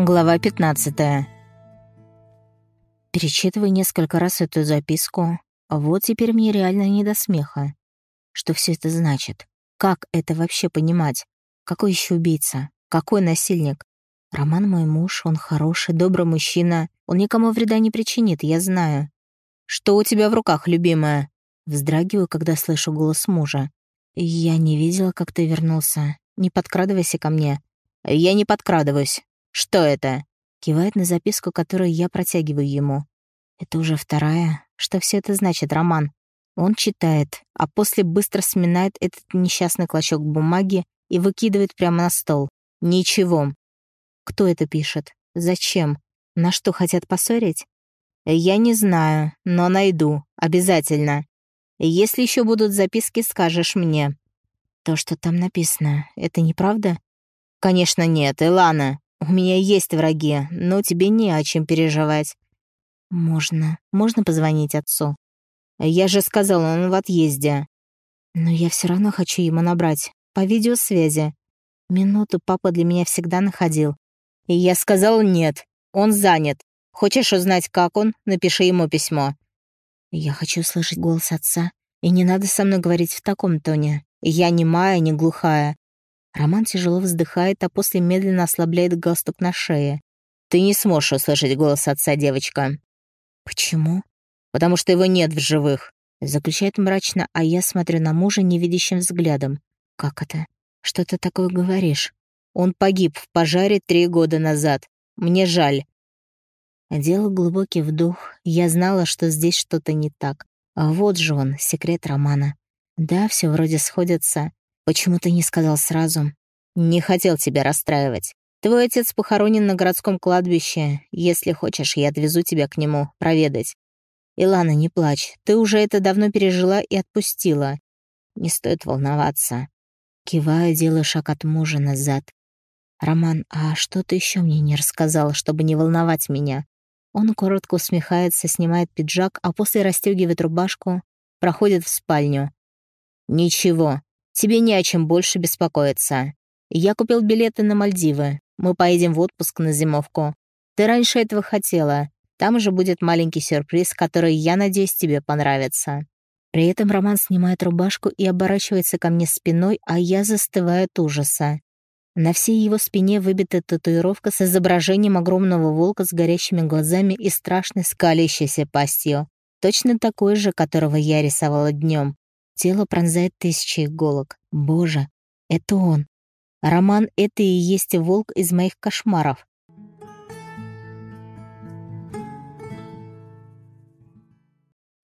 Глава 15. Перечитываю несколько раз эту записку, вот теперь мне реально не до смеха. Что все это значит? Как это вообще понимать? Какой еще убийца? Какой насильник? Роман мой муж, он хороший, добрый мужчина. Он никому вреда не причинит, я знаю. Что у тебя в руках, любимая? Вздрагиваю, когда слышу голос мужа. Я не видела, как ты вернулся. Не подкрадывайся ко мне. Я не подкрадываюсь. Что это? Кивает на записку, которую я протягиваю ему. Это уже вторая. Что все это значит, Роман? Он читает, а после быстро сминает этот несчастный клочок бумаги и выкидывает прямо на стол. Ничего. Кто это пишет? Зачем? На что хотят поссорить? Я не знаю, но найду. Обязательно. Если еще будут записки, скажешь мне. То, что там написано, это неправда? Конечно нет, Илана. У меня есть враги, но тебе не о чем переживать. Можно. Можно позвонить отцу. Я же сказал, он в отъезде. Но я все равно хочу ему набрать. По видеосвязи. Минуту папа для меня всегда находил. И я сказал нет. Он занят. Хочешь узнать, как он? Напиши ему письмо. Я хочу слышать голос отца. И не надо со мной говорить в таком тоне. Я не мая, не глухая. Роман тяжело вздыхает, а после медленно ослабляет галстук на шее. «Ты не сможешь услышать голос отца, девочка». «Почему?» «Потому что его нет в живых», — заключает мрачно, а я смотрю на мужа невидящим взглядом. «Как это? Что ты такое говоришь?» «Он погиб в пожаре три года назад. Мне жаль». Делал глубокий вдох. Я знала, что здесь что-то не так. А вот же он, секрет романа. Да, все вроде сходится. Почему ты не сказал сразу? Не хотел тебя расстраивать. Твой отец похоронен на городском кладбище. Если хочешь, я отвезу тебя к нему проведать. Илана, не плачь. Ты уже это давно пережила и отпустила. Не стоит волноваться. Киваю, делаю шаг от мужа назад. «Роман, а что ты еще мне не рассказал, чтобы не волновать меня?» Он коротко усмехается, снимает пиджак, а после расстегивает рубашку, проходит в спальню. «Ничего, Тебе не о чем больше беспокоиться. Я купил билеты на Мальдивы. Мы поедем в отпуск на зимовку. Ты раньше этого хотела. Там же будет маленький сюрприз, который, я надеюсь, тебе понравится». При этом Роман снимает рубашку и оборачивается ко мне спиной, а я застываю от ужаса. На всей его спине выбита татуировка с изображением огромного волка с горящими глазами и страшной скалящейся пастью. Точно такой же, которого я рисовала днем. Тело пронзает тысячи иголок. Боже, это он. Роман — это и есть волк из моих кошмаров.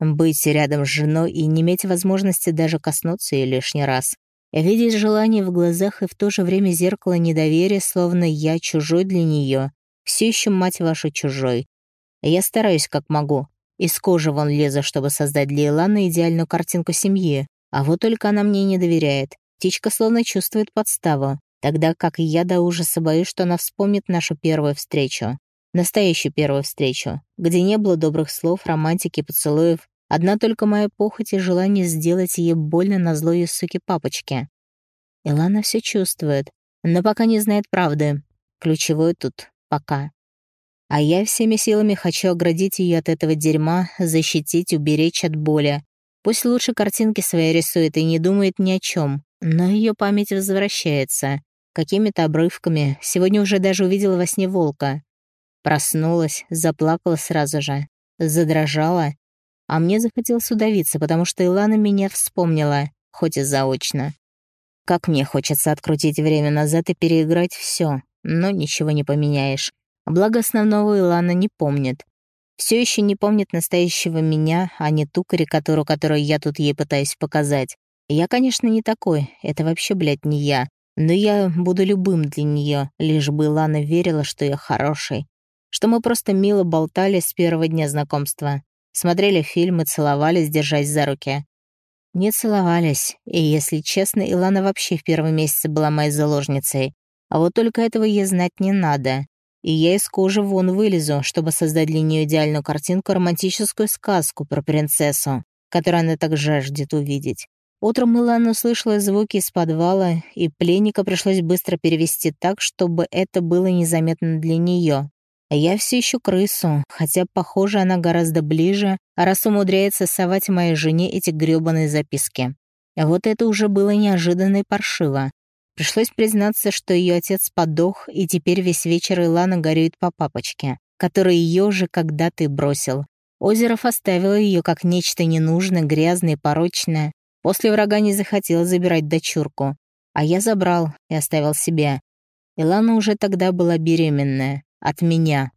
Быть рядом с женой и не иметь возможности даже коснуться ее лишний раз. Видеть желание в глазах и в то же время зеркало недоверия, словно я чужой для нее. Все еще мать ваша чужой. Я стараюсь как могу. Из кожи вон лезу, чтобы создать для Иланы идеальную картинку семьи. А вот только она мне не доверяет. Птичка словно чувствует подставу, тогда как я до ужаса боюсь, что она вспомнит нашу первую встречу. Настоящую первую встречу, где не было добрых слов, романтики, поцелуев, одна только моя похоть и желание сделать ей больно на зло ее суки папочки. Илана все чувствует, но пока не знает правды. Ключевое тут — пока. А я всеми силами хочу оградить ее от этого дерьма, защитить, уберечь от боли. Пусть лучше картинки свои рисует и не думает ни о чем, но ее память возвращается. Какими-то обрывками. Сегодня уже даже увидела во сне волка. Проснулась, заплакала сразу же. Задрожала. А мне захотелось удавиться, потому что Илана меня вспомнила, хоть и заочно. Как мне хочется открутить время назад и переиграть все, но ничего не поменяешь. Благо основного Илана не помнит. Все еще не помнит настоящего меня, а не ту карикатуру, которую я тут ей пытаюсь показать. Я, конечно, не такой, это вообще, блядь, не я. Но я буду любым для нее, лишь бы Лана верила, что я хороший. Что мы просто мило болтали с первого дня знакомства. Смотрели фильмы, целовались, держась за руки. Не целовались, и, если честно, Илана вообще в первом месяце была моей заложницей. А вот только этого ей знать не надо и я из кожи вон вылезу, чтобы создать для нее идеальную картинку, романтическую сказку про принцессу, которую она так жаждет увидеть. Утром Илана услышала звуки из подвала, и пленника пришлось быстро перевести так, чтобы это было незаметно для нее. А я все ищу крысу, хотя, похоже, она гораздо ближе, а раз умудряется совать моей жене эти грёбаные записки. А вот это уже было неожиданно и паршиво. Пришлось признаться, что ее отец подох, и теперь весь вечер Илана горюет по папочке, который ее же когда-то и бросил. Озеров оставил ее как нечто ненужное, грязное, порочное. После врага не захотел забирать дочурку. А я забрал и оставил себе. Илана уже тогда была беременная. От меня.